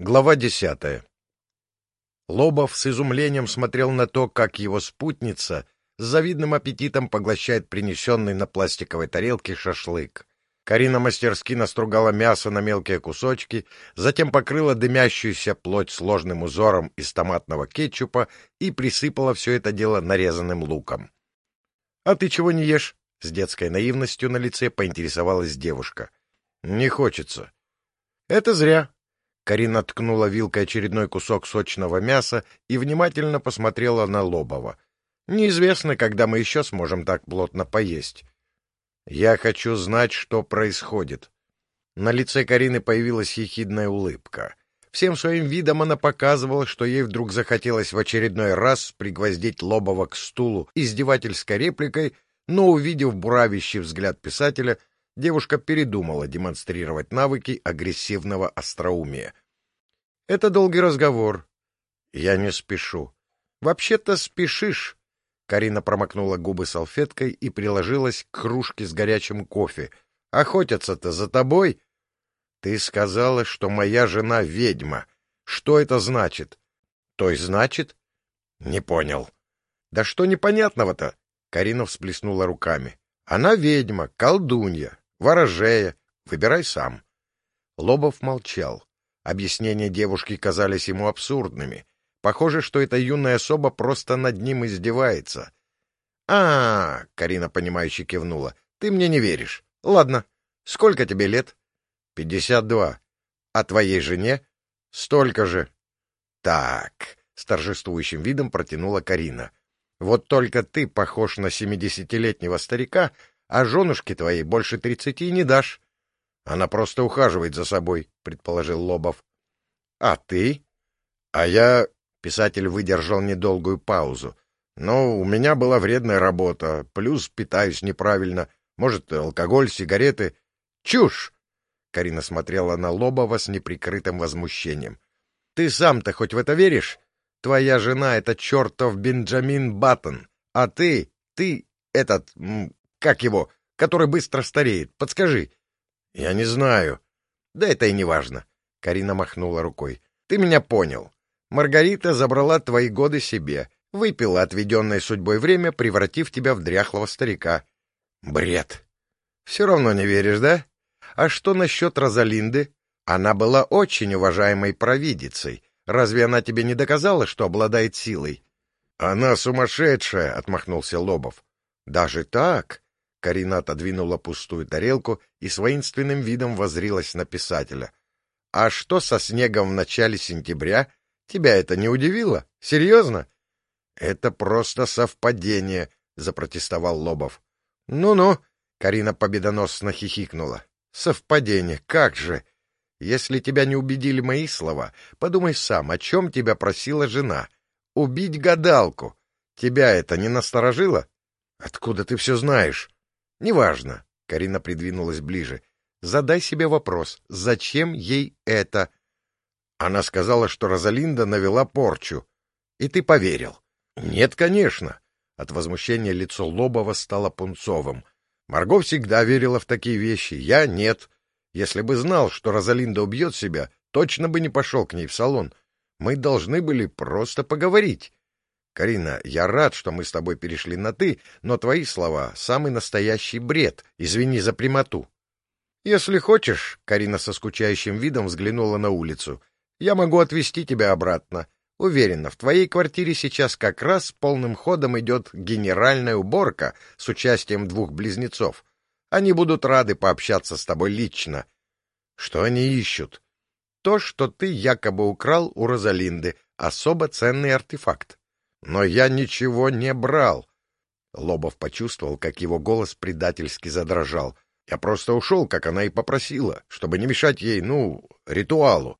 Глава десятая Лобов с изумлением смотрел на то, как его спутница с завидным аппетитом поглощает принесенный на пластиковой тарелке шашлык. Карина мастерски настругала мясо на мелкие кусочки, затем покрыла дымящуюся плоть сложным узором из томатного кетчупа и присыпала все это дело нарезанным луком. — А ты чего не ешь? — с детской наивностью на лице поинтересовалась девушка. — Не хочется. — Это зря, Карина ткнула вилкой очередной кусок сочного мяса и внимательно посмотрела на Лобова. «Неизвестно, когда мы еще сможем так плотно поесть. Я хочу знать, что происходит». На лице Карины появилась ехидная улыбка. Всем своим видом она показывала, что ей вдруг захотелось в очередной раз пригвоздить Лобова к стулу издевательской репликой, но, увидев буравящий взгляд писателя, девушка передумала демонстрировать навыки агрессивного остроумия. «Это долгий разговор». «Я не спешу». «Вообще-то спешишь». Карина промокнула губы салфеткой и приложилась к кружке с горячим кофе. «Охотятся-то за тобой?» «Ты сказала, что моя жена ведьма. Что это значит?» «То есть значит?» «Не понял». «Да что непонятного-то?» Карина всплеснула руками. «Она ведьма, колдунья, ворожея. Выбирай сам. Лобов молчал. Объяснения девушки казались ему абсурдными. Похоже, что эта юная особа просто над ним издевается. а, -а, -а Карина, понимающе кивнула. — Ты мне не веришь. Ладно. Сколько тебе лет? — Пятьдесят два. А твоей жене? — Столько же. — Так, — с торжествующим видом протянула Карина. — Вот только ты похож на семидесятилетнего старика, а женушке твоей больше тридцати не дашь. Она просто ухаживает за собой, предположил Лобов. А ты? А я... Писатель выдержал недолгую паузу. Но у меня была вредная работа, плюс питаюсь неправильно. Может, алкоголь, сигареты. Чушь! Карина смотрела на Лобова с неприкрытым возмущением. Ты сам-то хоть в это веришь? Твоя жена — это чертов Бенджамин Баттон, а ты, ты этот, как его, который быстро стареет? Подскажи. — Я не знаю. — Да это и не важно. Карина махнула рукой. — Ты меня понял. Маргарита забрала твои годы себе, выпила отведенное судьбой время, превратив тебя в дряхлого старика. — Бред. — Все равно не веришь, да? А что насчет Розалинды? Она была очень уважаемой провидицей. Разве она тебе не доказала, что обладает силой? — Она сумасшедшая, — отмахнулся Лобов. — Даже так? Карина отодвинула пустую тарелку и с воинственным видом возрилась на писателя. — А что со снегом в начале сентября? Тебя это не удивило? Серьезно? — Это просто совпадение, — запротестовал Лобов. «Ну — Ну-ну, — Карина победоносно хихикнула. — Совпадение, как же! Если тебя не убедили мои слова, подумай сам, о чем тебя просила жена. Убить гадалку. Тебя это не насторожило? — Откуда ты все знаешь? Неважно. Карина придвинулась ближе. Задай себе вопрос, зачем ей это? Она сказала, что Розалинда навела порчу. И ты поверил? Нет, конечно. От возмущения лицо Лобова стало пунцовым. Марго всегда верила в такие вещи, я нет. Если бы знал, что Розалинда убьет себя, точно бы не пошел к ней в салон. Мы должны были просто поговорить. Карина, я рад, что мы с тобой перешли на «ты», но твои слова — самый настоящий бред. Извини за прямоту. Если хочешь, — Карина со скучающим видом взглянула на улицу, — я могу отвезти тебя обратно. Уверена, в твоей квартире сейчас как раз полным ходом идет генеральная уборка с участием двух близнецов. Они будут рады пообщаться с тобой лично. Что они ищут? То, что ты якобы украл у Розалинды, особо ценный артефакт. Но я ничего не брал. Лобов почувствовал, как его голос предательски задрожал. Я просто ушел, как она и попросила, чтобы не мешать ей, ну, ритуалу.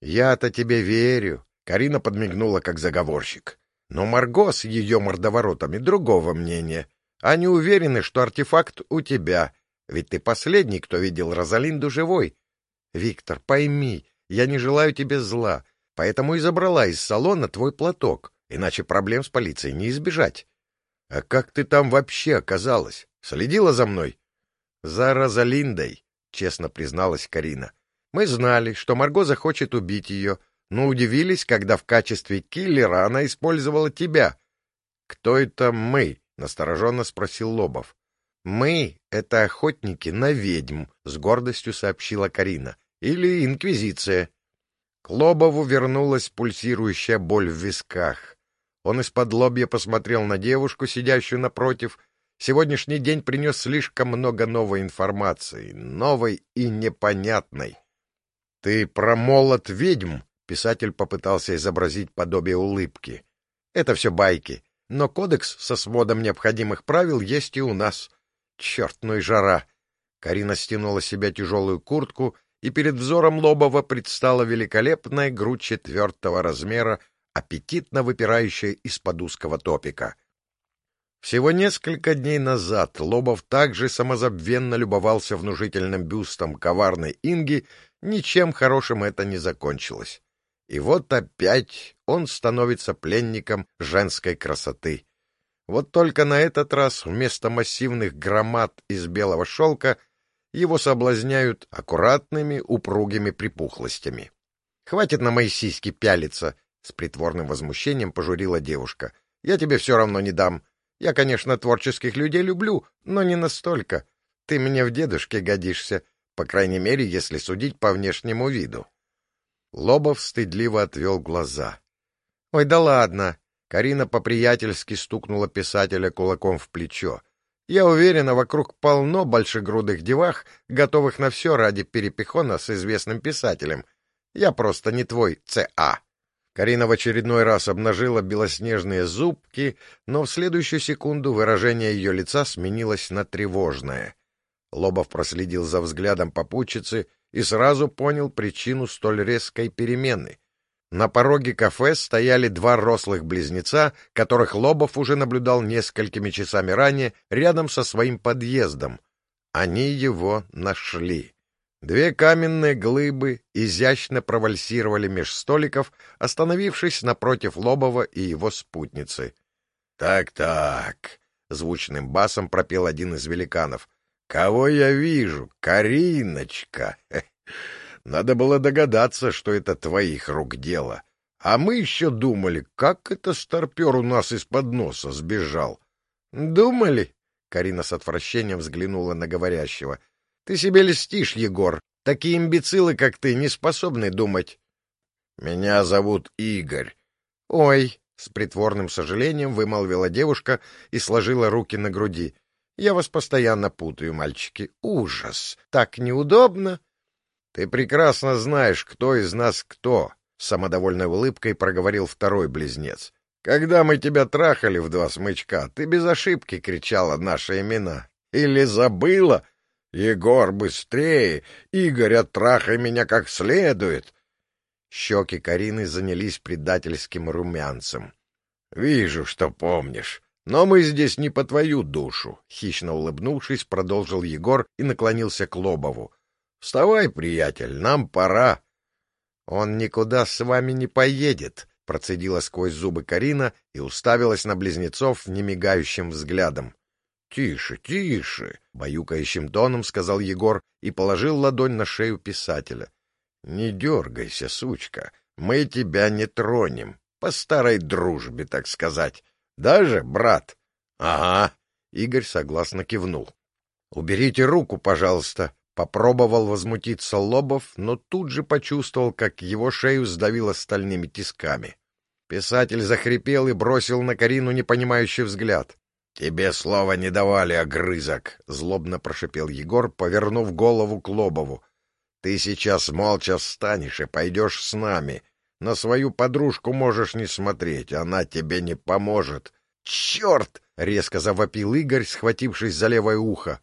Я-то тебе верю. Карина подмигнула, как заговорщик. Но Марго с ее мордоворотами другого мнения. Они уверены, что артефакт у тебя, ведь ты последний, кто видел Розалинду живой. Виктор, пойми, я не желаю тебе зла, поэтому и забрала из салона твой платок иначе проблем с полицией не избежать. — А как ты там вообще оказалась? Следила за мной? — За Розалиндой, — честно призналась Карина. — Мы знали, что Марго захочет убить ее, но удивились, когда в качестве киллера она использовала тебя. — Кто это мы? — настороженно спросил Лобов. — Мы — это охотники на ведьм, — с гордостью сообщила Карина. — Или инквизиция. К Лобову вернулась пульсирующая боль в висках. Он из-под лобья посмотрел на девушку, сидящую напротив. Сегодняшний день принес слишком много новой информации, новой и непонятной. — Ты про молот ведьм? — писатель попытался изобразить подобие улыбки. — Это все байки, но кодекс со сводом необходимых правил есть и у нас. Черт, ну и жара! Карина стянула с себя тяжелую куртку и перед взором Лобова предстала великолепная грудь четвертого размера, аппетитно выпирающая из-под узкого топика. Всего несколько дней назад Лобов также самозабвенно любовался внушительным бюстом коварной Инги, ничем хорошим это не закончилось. И вот опять он становится пленником женской красоты. Вот только на этот раз вместо массивных громад из белого шелка его соблазняют аккуратными упругими припухлостями. «Хватит на мои сиськи пялиться!» — с притворным возмущением пожурила девушка. «Я тебе все равно не дам. Я, конечно, творческих людей люблю, но не настолько. Ты мне в дедушке годишься, по крайней мере, если судить по внешнему виду». Лобов стыдливо отвел глаза. «Ой, да ладно!» Карина по-приятельски стукнула писателя кулаком в плечо. Я уверена, вокруг полно большегрудых девах, готовых на все ради перепихона с известным писателем. Я просто не твой ЦА. Карина в очередной раз обнажила белоснежные зубки, но в следующую секунду выражение ее лица сменилось на тревожное. Лобов проследил за взглядом попутчицы и сразу понял причину столь резкой перемены — на пороге кафе стояли два рослых близнеца, которых Лобов уже наблюдал несколькими часами ранее рядом со своим подъездом. Они его нашли. Две каменные глыбы изящно провальсировали меж столиков, остановившись напротив Лобова и его спутницы. «Так-так», — звучным басом пропел один из великанов. «Кого я вижу? Кариночка!» Надо было догадаться, что это твоих рук дело. А мы еще думали, как это старпер у нас из-под носа сбежал. — Думали? — Карина с отвращением взглянула на говорящего. — Ты себе льстишь, Егор. Такие имбецилы, как ты, не способны думать. — Меня зовут Игорь. — Ой, — с притворным сожалением вымолвила девушка и сложила руки на груди. — Я вас постоянно путаю, мальчики. Ужас! Так неудобно. Ты прекрасно знаешь, кто из нас кто, — самодовольной улыбкой проговорил второй близнец. Когда мы тебя трахали в два смычка, ты без ошибки кричала наши имена. Или забыла? Егор, быстрее! Игорь, оттрахай меня как следует! Щеки Карины занялись предательским румянцем. — Вижу, что помнишь. Но мы здесь не по твою душу, — хищно улыбнувшись, продолжил Егор и наклонился к Лобову. Вставай, приятель, нам пора. — Он никуда с вами не поедет, — процедила сквозь зубы Карина и уставилась на близнецов немигающим взглядом. — Тише, тише, — баюкающим тоном сказал Егор и положил ладонь на шею писателя. — Не дергайся, сучка, мы тебя не тронем, по старой дружбе, так сказать. Даже, брат? — Ага, — Игорь согласно кивнул. — Уберите руку, пожалуйста, Попробовал возмутиться Лобов, но тут же почувствовал, как его шею сдавило стальными тисками. Писатель захрипел и бросил на Карину непонимающий взгляд. — Тебе слова не давали, огрызок! — злобно прошипел Егор, повернув голову к Лобову. — Ты сейчас молча встанешь и пойдешь с нами. На свою подружку можешь не смотреть, она тебе не поможет. — Черт! — резко завопил Игорь, схватившись за левое ухо.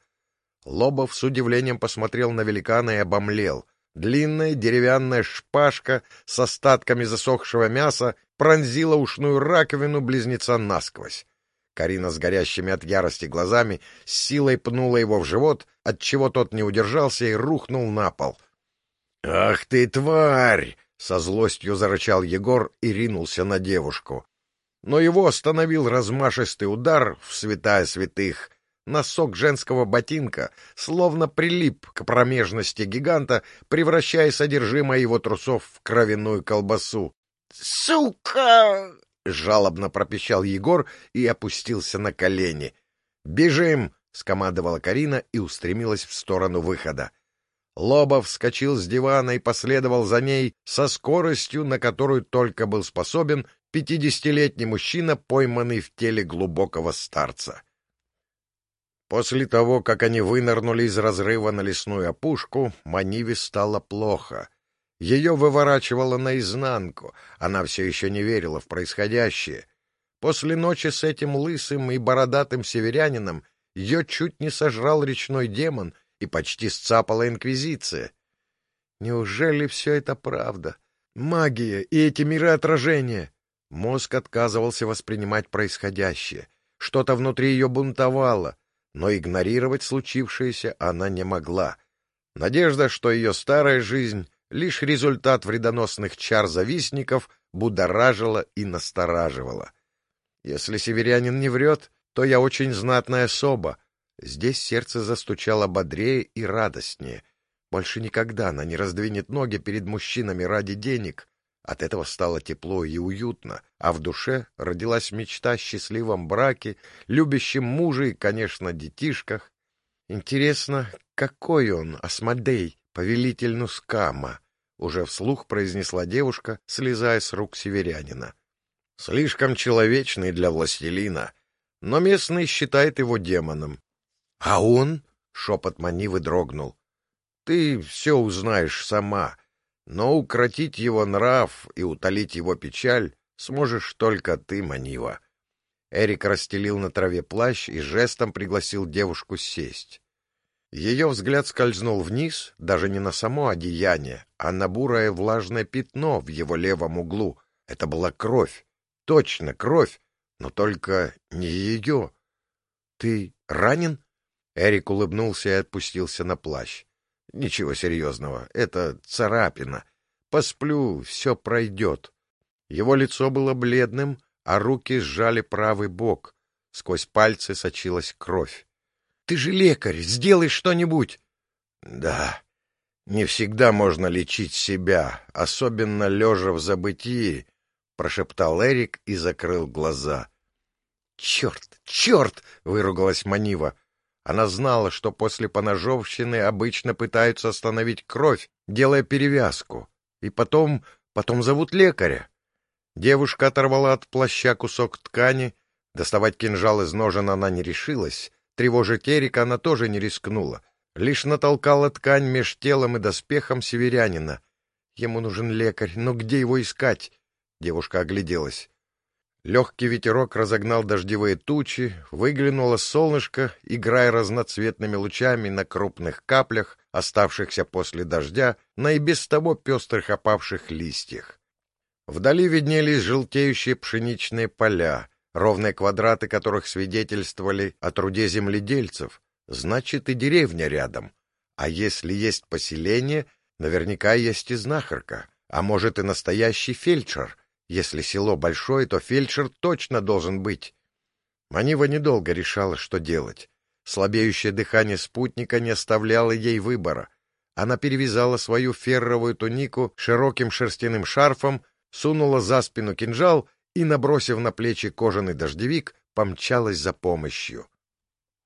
Лобов с удивлением посмотрел на великана и обомлел. Длинная деревянная шпажка с остатками засохшего мяса пронзила ушную раковину близнеца насквозь. Карина с горящими от ярости глазами с силой пнула его в живот, отчего тот не удержался и рухнул на пол. — Ах ты, тварь! — со злостью зарычал Егор и ринулся на девушку. Но его остановил размашистый удар в святая святых, носок женского ботинка словно прилип к промежности гиганта, превращая содержимое его трусов в кровяную колбасу. «Сука!» — жалобно пропищал Егор и опустился на колени. «Бежим!» — скомандовала Карина и устремилась в сторону выхода. Лобов вскочил с дивана и последовал за ней со скоростью, на которую только был способен пятидесятилетний мужчина, пойманный в теле глубокого старца. После того, как они вынырнули из разрыва на лесную опушку, Маниве стало плохо. Ее выворачивало наизнанку, она все еще не верила в происходящее. После ночи с этим лысым и бородатым северянином ее чуть не сожрал речной демон и почти сцапала инквизиция. Неужели все это правда? Магия и эти миры отражения! Мозг отказывался воспринимать происходящее. Что-то внутри ее бунтовало, но игнорировать случившееся она не могла. Надежда, что ее старая жизнь — лишь результат вредоносных чар завистников, будоражила и настораживала. Если северянин не врет, то я очень знатная особа. Здесь сердце застучало бодрее и радостнее. Больше никогда она не раздвинет ноги перед мужчинами ради денег, от этого стало тепло и уютно, а в душе родилась мечта о счастливом браке, любящем муже и, конечно, детишках. Интересно, какой он, Асмодей, повелитель Нускама? Уже вслух произнесла девушка, слезая с рук северянина. Слишком человечный для властелина, но местный считает его демоном. — А он? — шепот Манивы дрогнул. — Ты все узнаешь сама. — но укротить его нрав и утолить его печаль сможешь только ты, Манива. Эрик расстелил на траве плащ и жестом пригласил девушку сесть. Ее взгляд скользнул вниз, даже не на само одеяние, а на бурое влажное пятно в его левом углу. Это была кровь. Точно, кровь, но только не ее. — Ты ранен? Эрик улыбнулся и отпустился на плащ. Ничего серьезного, это царапина. Посплю, все пройдет. Его лицо было бледным, а руки сжали правый бок. Сквозь пальцы сочилась кровь. — Ты же лекарь, сделай что-нибудь! — Да, не всегда можно лечить себя, особенно лежа в забытии, — прошептал Эрик и закрыл глаза. — Черт, черт! — выругалась Манива. Она знала, что после поножовщины обычно пытаются остановить кровь, делая перевязку. И потом, потом зовут лекаря. Девушка оторвала от плаща кусок ткани. Доставать кинжал из ножен она не решилась. Тревожить Эрика она тоже не рискнула. Лишь натолкала ткань меж телом и доспехом северянина. Ему нужен лекарь, но где его искать? Девушка огляделась. Легкий ветерок разогнал дождевые тучи, выглянуло солнышко, играя разноцветными лучами на крупных каплях, оставшихся после дождя, на и без того пестрых опавших листьях. Вдали виднелись желтеющие пшеничные поля, ровные квадраты которых свидетельствовали о труде земледельцев, значит и деревня рядом. А если есть поселение, наверняка есть и знахарка, а может и настоящий фельдшер — если село большое, то фельдшер точно должен быть. Манива недолго решала, что делать. Слабеющее дыхание спутника не оставляло ей выбора. Она перевязала свою ферровую тунику широким шерстяным шарфом, сунула за спину кинжал и, набросив на плечи кожаный дождевик, помчалась за помощью.